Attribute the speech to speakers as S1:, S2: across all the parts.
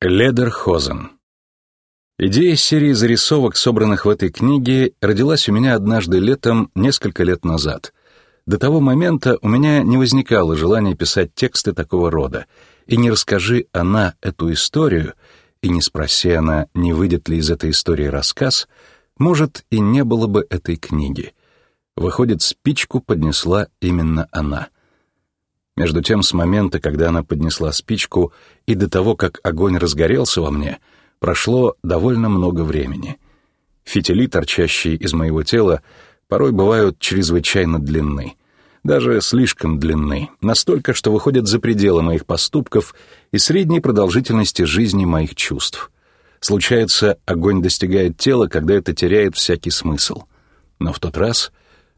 S1: Ледерхозен. Идея серии зарисовок, собранных в этой книге, родилась у меня однажды летом несколько лет назад. До того момента у меня не возникало желания писать тексты такого рода, и не расскажи она эту историю, и не спроси она, не выйдет ли из этой истории рассказ, может, и не было бы этой книги. Выходит, спичку поднесла именно она — между тем, с момента, когда она поднесла спичку, и до того, как огонь разгорелся во мне, прошло довольно много времени. Фитили, торчащие из моего тела, порой бывают чрезвычайно длинны. Даже слишком длинны, настолько, что выходят за пределы моих поступков и средней продолжительности жизни моих чувств. Случается, огонь достигает тела, когда это теряет всякий смысл. Но в тот раз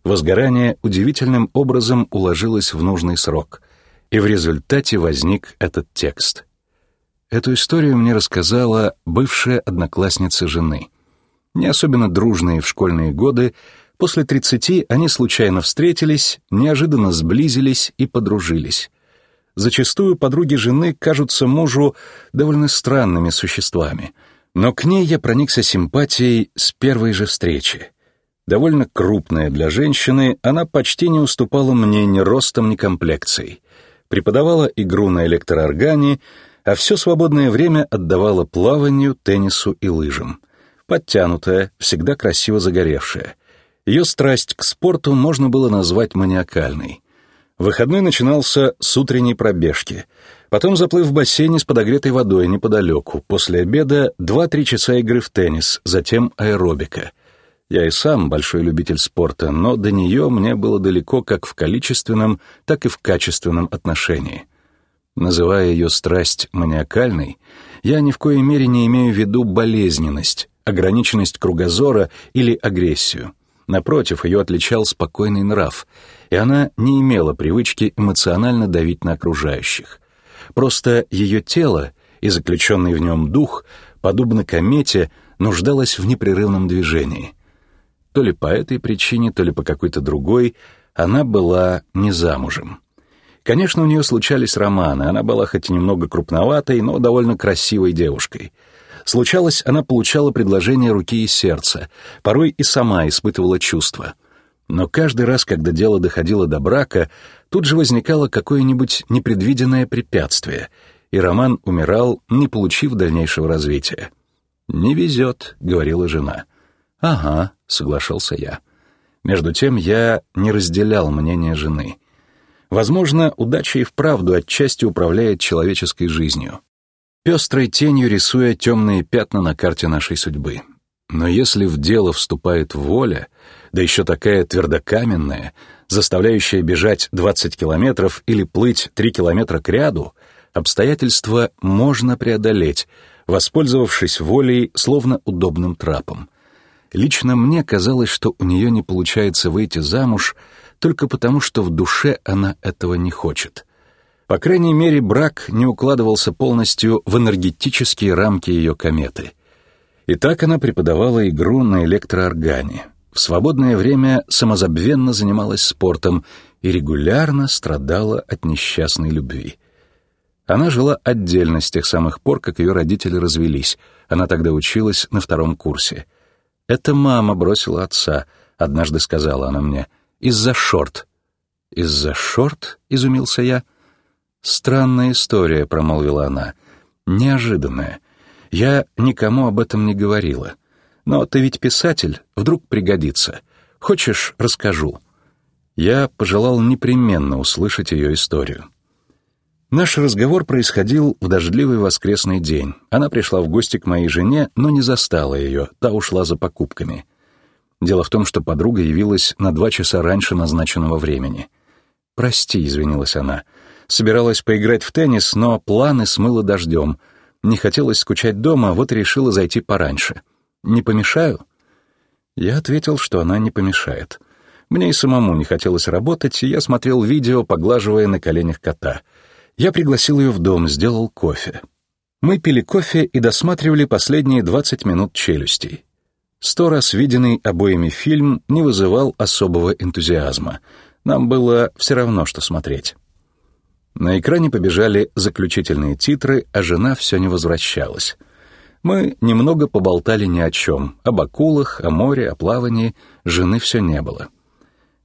S1: возгорание удивительным образом уложилось в нужный срок — и в результате возник этот текст. Эту историю мне рассказала бывшая одноклассница жены. Не особенно дружные в школьные годы, после 30 они случайно встретились, неожиданно сблизились и подружились. Зачастую подруги жены кажутся мужу довольно странными существами, но к ней я проникся симпатией с первой же встречи. Довольно крупная для женщины, она почти не уступала мне ни ростом, ни комплекцией преподавала игру на электрооргане, а все свободное время отдавала плаванию, теннису и лыжам. Подтянутая, всегда красиво загоревшая. Ее страсть к спорту можно было назвать маниакальной. Выходной начинался с утренней пробежки. Потом заплыв в бассейне с подогретой водой неподалеку. После обеда 2-3 часа игры в теннис, затем аэробика — я и сам большой любитель спорта, но до нее мне было далеко как в количественном, так и в качественном отношении. Называя ее страсть маниакальной, я ни в коей мере не имею в виду болезненность, ограниченность кругозора или агрессию. Напротив, ее отличал спокойный нрав, и она не имела привычки эмоционально давить на окружающих. Просто ее тело и заключенный в нем дух, подобно комете, нуждалось в непрерывном движении — то ли по этой причине, то ли по какой-то другой, она была не замужем. Конечно, у нее случались романы, она была хоть и немного крупноватой, но довольно красивой девушкой. Случалось, она получала предложение руки и сердца, порой и сама испытывала чувства. Но каждый раз, когда дело доходило до брака, тут же возникало какое-нибудь непредвиденное препятствие, и роман умирал, не получив дальнейшего развития. «Не везет», — говорила жена. «Ага», — соглашался я. Между тем я не разделял мнение жены. Возможно, удача и вправду отчасти управляет человеческой жизнью, пестрой тенью рисуя темные пятна на карте нашей судьбы. Но если в дело вступает воля, да еще такая твердокаменная, заставляющая бежать 20 километров или плыть 3 километра к ряду, обстоятельства можно преодолеть, воспользовавшись волей словно удобным трапом — Лично мне казалось, что у нее не получается выйти замуж только потому, что в душе она этого не хочет. По крайней мере, брак не укладывался полностью в энергетические рамки ее кометы. И так она преподавала игру на электрооргане. В свободное время самозабвенно занималась спортом и регулярно страдала от несчастной любви. Она жила отдельно с тех самых пор, как ее родители развелись. Она тогда училась на втором курсе — «Это мама бросила отца», — однажды сказала она мне, — «из-за шорт». «Из-за шорт?» — изумился я. «Странная история», — промолвила она. «Неожиданная. Я никому об этом не говорила. Но ты ведь писатель, вдруг пригодится. Хочешь, расскажу?» Я пожелал непременно услышать ее историю. Наш разговор происходил в дождливый воскресный день. Она пришла в гости к моей жене, но не застала ее, та ушла за покупками. Дело в том, что подруга явилась на два часа раньше назначенного времени. «Прости», — извинилась она. Собиралась поиграть в теннис, но планы смыло дождем. Не хотелось скучать дома, вот и решила зайти пораньше. «Не помешаю?» Я ответил, что она не помешает. Мне и самому не хотелось работать, и я смотрел видео, поглаживая на коленях кота — я пригласил ее в дом, сделал кофе. Мы пили кофе и досматривали последние 20 минут челюстей. Сто раз виденный обоими фильм не вызывал особого энтузиазма. Нам было все равно, что смотреть. На экране побежали заключительные титры, а жена все не возвращалась. Мы немного поболтали ни о чем, об акулах, о море, о плавании, жены все не было.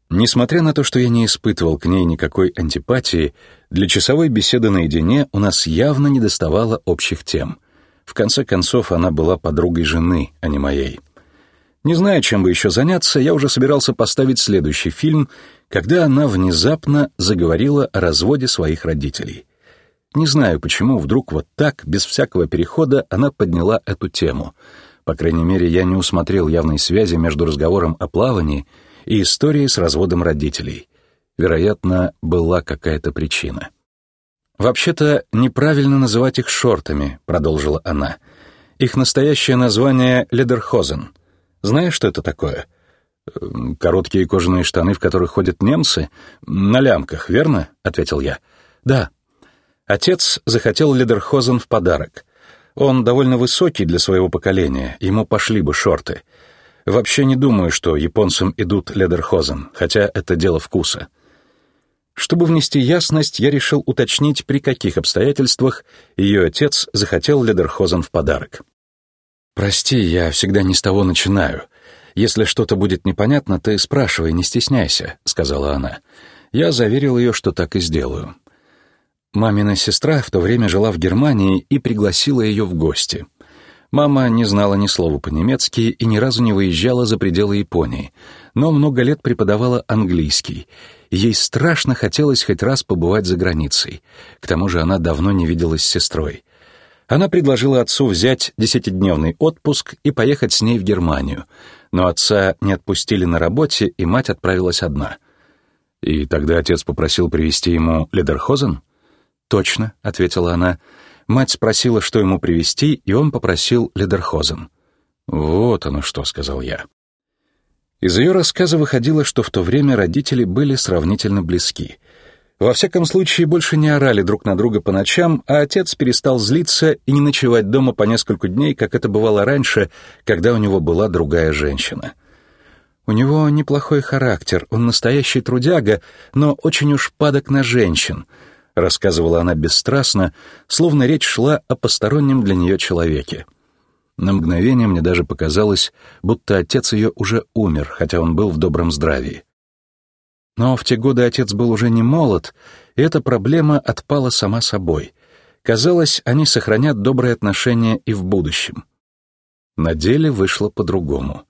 S1: Несмотря на то, что я не испытывал к ней никакой антипатии, для часовой беседы наедине у нас явно недоставало общих тем. В конце концов, она была подругой жены, а не моей. Не зная, чем бы еще заняться, я уже собирался поставить следующий фильм, когда она внезапно заговорила о разводе своих родителей. Не знаю, почему вдруг вот так, без всякого перехода, она подняла эту тему. По крайней мере, я не усмотрел явной связи между разговором о плавании и историей с разводом родителей. Вероятно, была какая-то причина. «Вообще-то неправильно называть их шортами», — продолжила она. «Их настоящее название — ледерхозен. Знаешь, что это такое?» «Эм, «Короткие кожаные штаны, в которых ходят немцы? На лямках, верно?» — ответил я. «Да». Отец захотел ледерхозен в подарок. Он довольно высокий для своего поколения, ему пошли бы шорты. Вообще не думаю, что японцам идут ледерхозен, хотя это дело вкуса. Чтобы внести ясность, я решил уточнить, при каких обстоятельствах ее отец захотел ледерхозен в подарок. «Прости, я всегда не с того начинаю. Если что-то будет непонятно, ты спрашивай, не стесняйся», — сказала она. Я заверил ее, что так и сделаю. Мамина сестра в то время жила в Германии и пригласила ее в гости. Мама не знала ни слова по-немецки и ни разу не выезжала за пределы Японии, но много лет преподавала английский — Ей страшно хотелось хоть раз побывать за границей. К тому же она давно не виделась с сестрой. Она предложила отцу взять десятидневный отпуск и поехать с ней в Германию, но отца не отпустили на работе, и мать отправилась одна. И тогда отец попросил привезти ему ледерхозен? «Точно», — ответила она. Мать спросила, что ему привезти, и он попросил ледерхозен. «Вот оно что», — сказал я. Из ее рассказа выходило, что в то время родители были сравнительно близки. Во всяком случае, больше не орали друг на друга по ночам, а отец перестал злиться и не ночевать дома по несколько дней, как это бывало раньше, когда у него была другая женщина. У него неплохой характер, он настоящий трудяга, но очень уж падок на женщин, рассказывала она бесстрастно, словно речь шла о постороннем для нее человеке. На мгновение мне даже показалось, будто отец ее уже умер, хотя он был в добром здравии. Но в те годы отец был уже не молод, и эта проблема отпала сама собой. Казалось, они сохранят добрые отношения и в будущем. На деле вышло по-другому.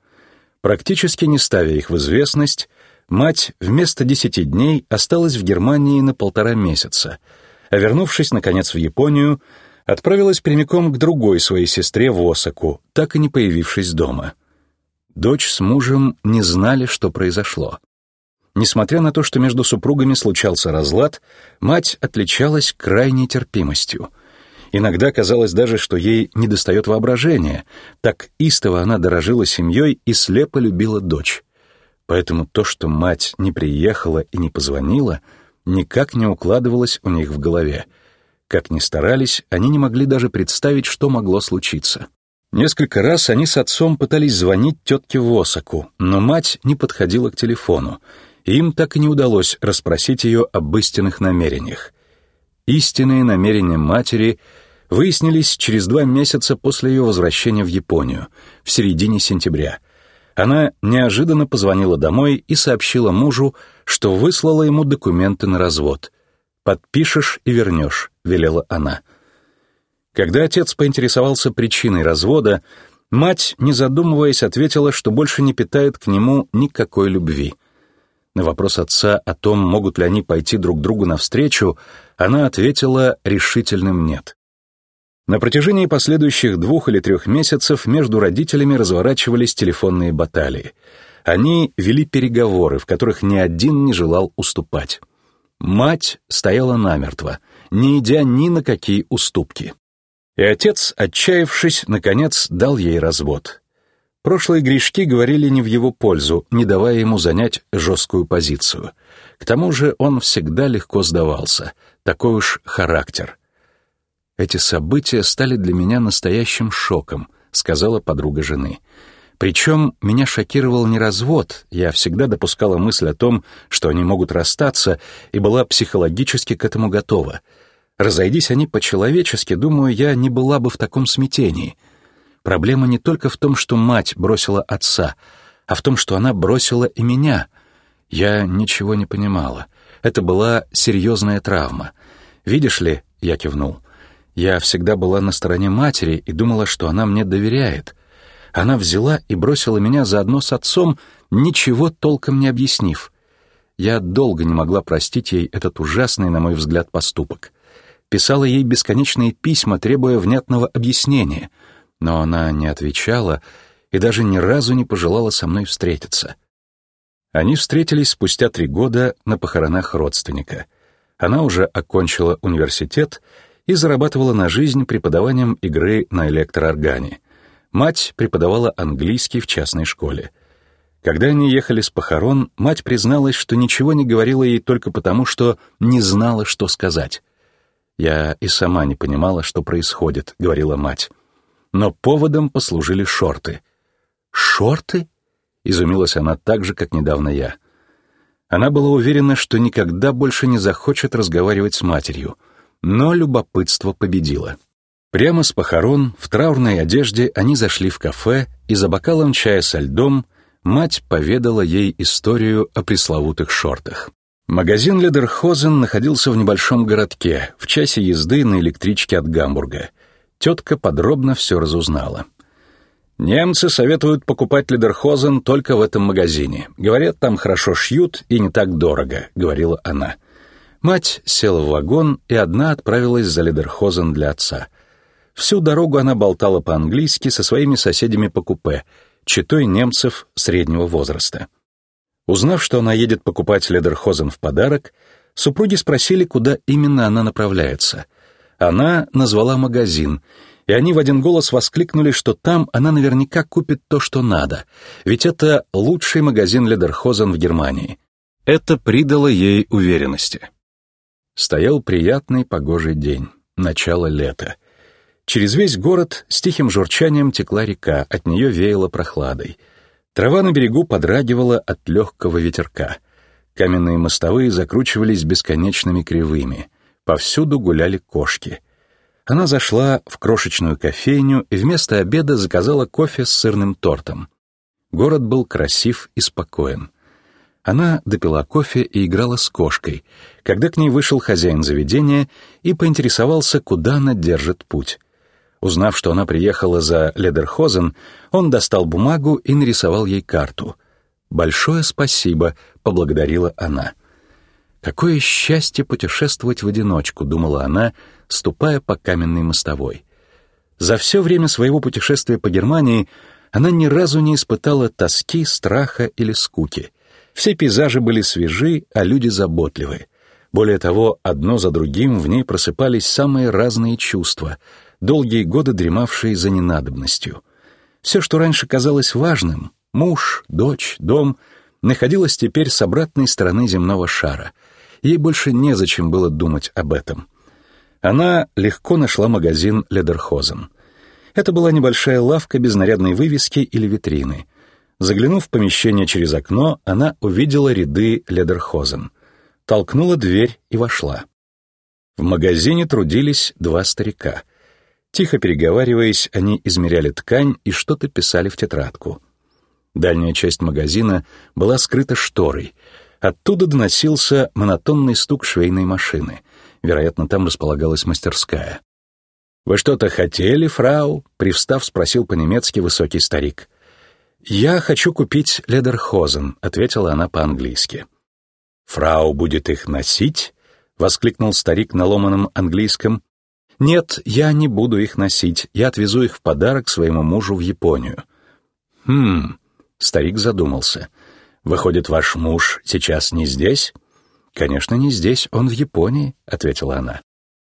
S1: Практически не ставя их в известность, мать вместо десяти дней осталась в Германии на полтора месяца, а вернувшись, наконец, в Японию, отправилась прямиком к другой своей сестре в Осаку, так и не появившись дома. Дочь с мужем не знали, что произошло. Несмотря на то, что между супругами случался разлад, мать отличалась крайней терпимостью. Иногда казалось даже, что ей недостает воображения, так истово она дорожила семьей и слепо любила дочь. Поэтому то, что мать не приехала и не позвонила, никак не укладывалось у них в голове — как ни старались, они не могли даже представить, что могло случиться. Несколько раз они с отцом пытались звонить тетке Восаку, но мать не подходила к телефону, и им так и не удалось расспросить ее об истинных намерениях. Истинные намерения матери выяснились через два месяца после ее возвращения в Японию, в середине сентября. Она неожиданно позвонила домой и сообщила мужу, что выслала ему документы на развод. «Подпишешь и вернешь», — велела она. Когда отец поинтересовался причиной развода, мать, не задумываясь, ответила, что больше не питает к нему никакой любви. На вопрос отца о том, могут ли они пойти друг другу навстречу, она ответила решительным «нет». На протяжении последующих двух или трех месяцев между родителями разворачивались телефонные баталии. Они вели переговоры, в которых ни один не желал уступать. Мать стояла намертво, не идя ни на какие уступки. И отец, отчаявшись, наконец дал ей развод. Прошлые грешки говорили не в его пользу, не давая ему занять жесткую позицию. К тому же он всегда легко сдавался, такой уж характер. «Эти события стали для меня настоящим шоком», — сказала подруга жены. Причем меня шокировал не развод, я всегда допускала мысль о том, что они могут расстаться, и была психологически к этому готова. Разойдись они по-человечески, думаю, я не была бы в таком смятении. Проблема не только в том, что мать бросила отца, а в том, что она бросила и меня. Я ничего не понимала. Это была серьезная травма. «Видишь ли», — я кивнул, — «я всегда была на стороне матери и думала, что она мне доверяет». Она взяла и бросила меня заодно с отцом, ничего толком не объяснив. Я долго не могла простить ей этот ужасный, на мой взгляд, поступок. Писала ей бесконечные письма, требуя внятного объяснения, но она не отвечала и даже ни разу не пожелала со мной встретиться. Они встретились спустя три года на похоронах родственника. Она уже окончила университет и зарабатывала на жизнь преподаванием игры на электрооргане — Мать преподавала английский в частной школе. Когда они ехали с похорон, мать призналась, что ничего не говорила ей только потому, что не знала, что сказать. «Я и сама не понимала, что происходит», — говорила мать. Но поводом послужили шорты. «Шорты?» — изумилась она так же, как недавно я. Она была уверена, что никогда больше не захочет разговаривать с матерью, но любопытство победило. Прямо с похорон, в траурной одежде, они зашли в кафе, и за бокалом чая со льдом мать поведала ей историю о пресловутых шортах. Магазин Ледерхозен находился в небольшом городке, в часе езды на электричке от Гамбурга. Тетка подробно все разузнала. «Немцы советуют покупать Ледерхозен только в этом магазине. Говорят, там хорошо шьют и не так дорого», — говорила она. Мать села в вагон и одна отправилась за Ледерхозен для отца — Всю дорогу она болтала по-английски со своими соседями по купе, читой немцев среднего возраста. Узнав, что она едет покупать ледерхозен в подарок, супруги спросили, куда именно она направляется. Она назвала магазин, и они в один голос воскликнули, что там она наверняка купит то, что надо, ведь это лучший магазин ледерхозен в Германии. Это придало ей уверенности. Стоял приятный погожий день, начало лета. Через весь город с тихим журчанием текла река, от нее веяло прохладой. Трава на берегу подрагивала от легкого ветерка. Каменные мостовые закручивались бесконечными кривыми. Повсюду гуляли кошки. Она зашла в крошечную кофейню и вместо обеда заказала кофе с сырным тортом. Город был красив и спокоен. Она допила кофе и играла с кошкой, когда к ней вышел хозяин заведения и поинтересовался, куда она держит путь. Узнав, что она приехала за Ледерхозен, он достал бумагу и нарисовал ей карту. «Большое спасибо», — поблагодарила она. «Какое счастье путешествовать в одиночку», — думала она, ступая по каменной мостовой. За все время своего путешествия по Германии она ни разу не испытала тоски, страха или скуки. Все пейзажи были свежи, а люди заботливы. Более того, одно за другим в ней просыпались самые разные чувства — долгие годы дремавшей за ненадобностью. Все, что раньше казалось важным — муж, дочь, дом — находилось теперь с обратной стороны земного шара. Ей больше незачем было думать об этом. Она легко нашла магазин «Ледерхозен». Это была небольшая лавка без нарядной вывески или витрины. Заглянув в помещение через окно, она увидела ряды «Ледерхозен». Толкнула дверь и вошла. В магазине трудились два старика — Тихо переговариваясь, они измеряли ткань и что-то писали в тетрадку. Дальняя часть магазина была скрыта шторой. Оттуда доносился монотонный стук швейной машины. Вероятно, там располагалась мастерская. «Вы что-то хотели, фрау?» — привстав, спросил по-немецки высокий старик. «Я хочу купить ледерхозен», — ответила она по-английски. «Фрау будет их носить?» — воскликнул старик на ломаном английском. «Нет, я не буду их носить, я отвезу их в подарок своему мужу в Японию». «Хм...» — старик задумался. «Выходит, ваш муж сейчас не здесь?» «Конечно, не здесь, он в Японии», — ответила она.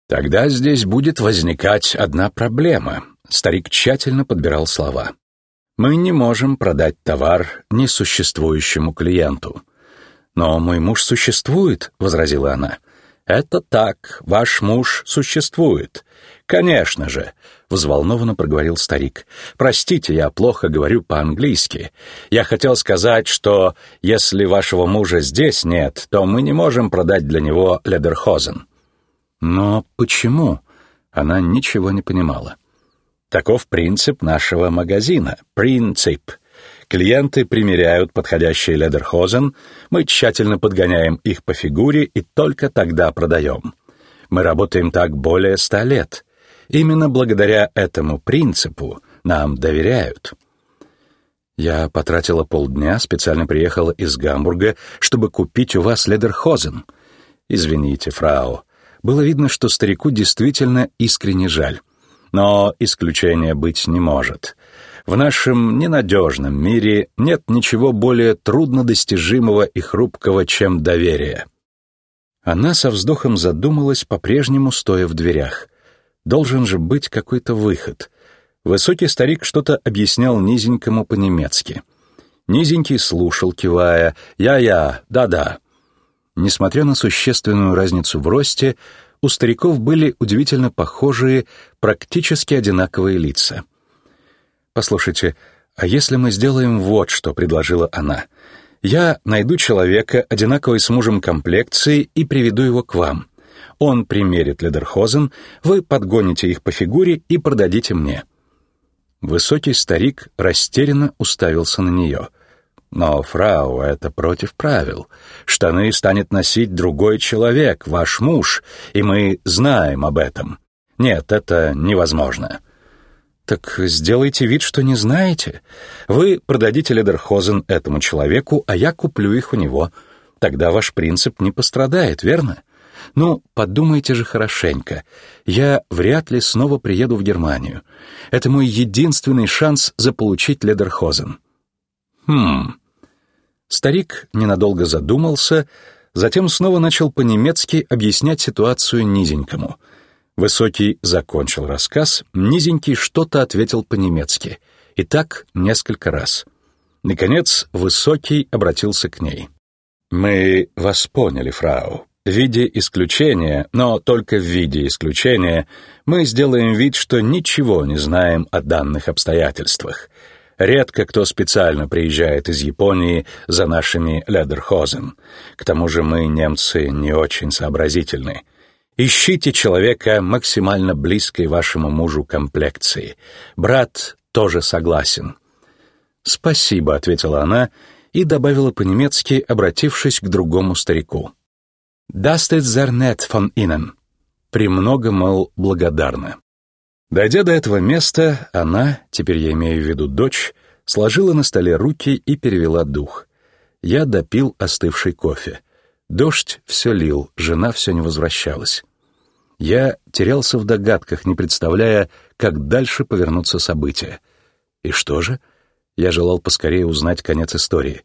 S1: «Тогда здесь будет возникать одна проблема». Старик тщательно подбирал слова. «Мы не можем продать товар несуществующему клиенту». «Но мой муж существует», — возразила она. «Это так, ваш муж существует. Конечно же», — взволнованно проговорил старик. «Простите, я плохо говорю по-английски. Я хотел сказать, что если вашего мужа здесь нет, то мы не можем продать для него ледерхозен». «Но почему?» Она ничего не понимала. «Таков принцип нашего магазина. Принцип. Клиенты примеряют подходящий ледерхозен, мы тщательно подгоняем их по фигуре и только тогда продаем. Мы работаем так более ста лет. Именно благодаря этому принципу нам доверяют. Я потратила полдня, специально приехала из Гамбурга, чтобы купить у вас ледерхозен. Извините, фрау. Было видно, что старику действительно искренне жаль. Но исключения быть не может. В нашем ненадежном мире нет ничего более труднодостижимого и хрупкого, чем доверие. Она со вздохом задумалась, по-прежнему стоя в дверях. Должен же быть какой-то выход. Высокий старик что-то объяснял низенькому по-немецки. Низенький слушал, кивая «Я-я, да-да». Несмотря на существенную разницу в росте, у стариков были удивительно похожие, практически одинаковые лица. «Послушайте, а если мы сделаем вот что», — предложила она. «Я найду человека, одинаковой с мужем комплекции, и приведу его к вам. Он примерит ледерхозен, вы подгоните их по фигуре и продадите мне». Высокий старик растерянно уставился на нее. «Но, фрау, это против правил. Штаны станет носить другой человек, ваш муж, и мы знаем об этом. Нет, это невозможно». «Так сделайте вид, что не знаете. Вы продадите ледерхозен этому человеку, а я куплю их у него. Тогда ваш принцип не пострадает, верно? Ну, подумайте же хорошенько. Я вряд ли снова приеду в Германию. Это мой единственный шанс заполучить ледерхозен». «Хм...» Старик ненадолго задумался, затем снова начал по-немецки объяснять ситуацию низенькому — Высокий закончил рассказ, низенький что-то ответил по-немецки. И так несколько раз. Наконец, Высокий обратился к ней. «Мы вас поняли, фрау. В виде исключения, но только в виде исключения, мы сделаем вид, что ничего не знаем о данных обстоятельствах. Редко кто специально приезжает из Японии за нашими ледерхозен. К тому же мы, немцы, не очень сообразительны. Ищите человека максимально близкой вашему мужу комплекции. Брат тоже согласен. Спасибо, ответила она и добавила по-немецки, обратившись к другому старику. Das ist sehr nett von Ihnen. Премного, мол, благодарна. Дойдя до этого места, она, теперь я имею в виду дочь, сложила на столе руки и перевела дух. Я допил остывший кофе. Дождь все лил, жена все не возвращалась. Я терялся в догадках, не представляя, как дальше повернутся события. И что же? Я желал поскорее узнать конец истории.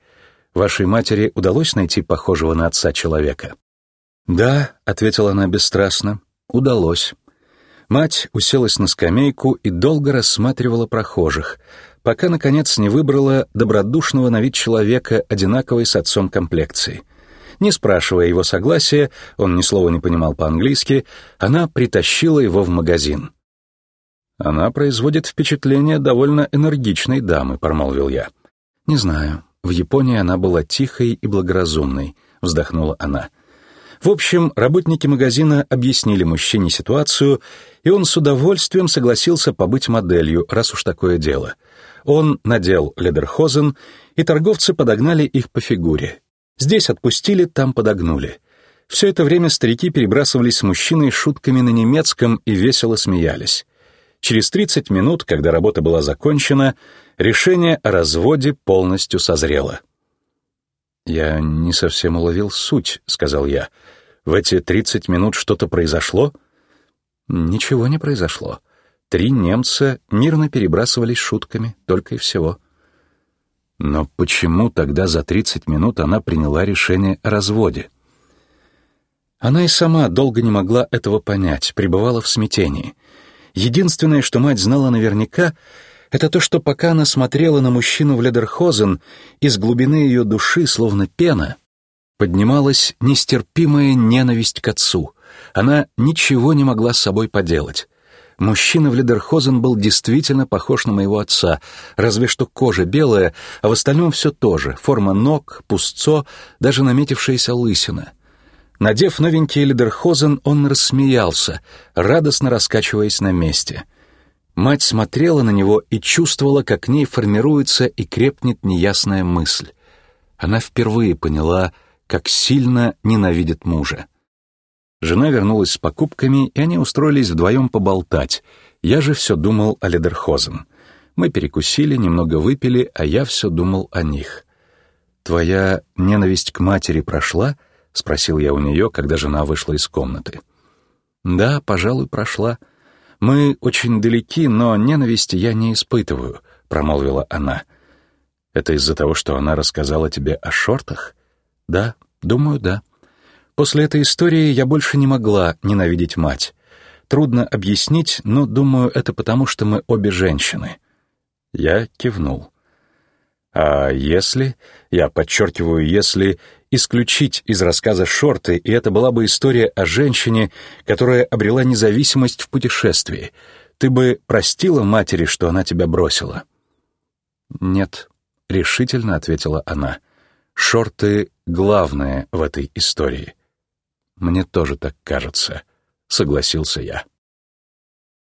S1: Вашей матери удалось найти похожего на отца человека? «Да», — ответила она бесстрастно, — «удалось». Мать уселась на скамейку и долго рассматривала прохожих, пока, наконец, не выбрала добродушного на вид человека, одинаковой с отцом комплекции — не спрашивая его согласия, он ни слова не понимал по-английски, она притащила его в магазин. «Она производит впечатление довольно энергичной дамы», — промолвил я. «Не знаю. В Японии она была тихой и благоразумной», — вздохнула она. В общем, работники магазина объяснили мужчине ситуацию, и он с удовольствием согласился побыть моделью, раз уж такое дело. Он надел ледерхозен, и торговцы подогнали их по фигуре, Здесь отпустили, там подогнули. Все это время старики перебрасывались с мужчиной шутками на немецком и весело смеялись. Через 30 минут, когда работа была закончена, решение о разводе полностью созрело. «Я не совсем уловил суть», — сказал я. «В эти 30 минут что-то произошло?» «Ничего не произошло. Три немца мирно перебрасывались шутками, только и всего». Но почему тогда за 30 минут она приняла решение о разводе? Она и сама долго не могла этого понять, пребывала в смятении. Единственное, что мать знала наверняка, это то, что пока она смотрела на мужчину в ледерхозен, из глубины ее души, словно пена, поднималась нестерпимая ненависть к отцу. Она ничего не могла с собой поделать. Мужчина в Ледерхозен был действительно похож на моего отца, разве что кожа белая, а в остальном все то же — форма ног, пустцо, даже наметившаяся лысина. Надев новенький Ледерхозен, он рассмеялся, радостно раскачиваясь на месте. Мать смотрела на него и чувствовала, как к ней формируется и крепнет неясная мысль. Она впервые поняла, как сильно ненавидит мужа. Жена вернулась с покупками, и они устроились вдвоем поболтать. Я же все думал о Ледерхозен. Мы перекусили, немного выпили, а я все думал о них. «Твоя ненависть к матери прошла?» — спросил я у нее, когда жена вышла из комнаты. «Да, пожалуй, прошла. Мы очень далеки, но ненависти я не испытываю», — промолвила она. «Это из-за того, что она рассказала тебе о шортах?» «Да, думаю, да». После этой истории я больше не могла ненавидеть мать. Трудно объяснить, но, думаю, это потому, что мы обе женщины. Я кивнул. А если, я подчеркиваю, если исключить из рассказа шорты, и это была бы история о женщине, которая обрела независимость в путешествии, ты бы простила матери, что она тебя бросила? Нет, решительно ответила она. Шорты — главное в этой истории. «Мне тоже так кажется», — согласился я.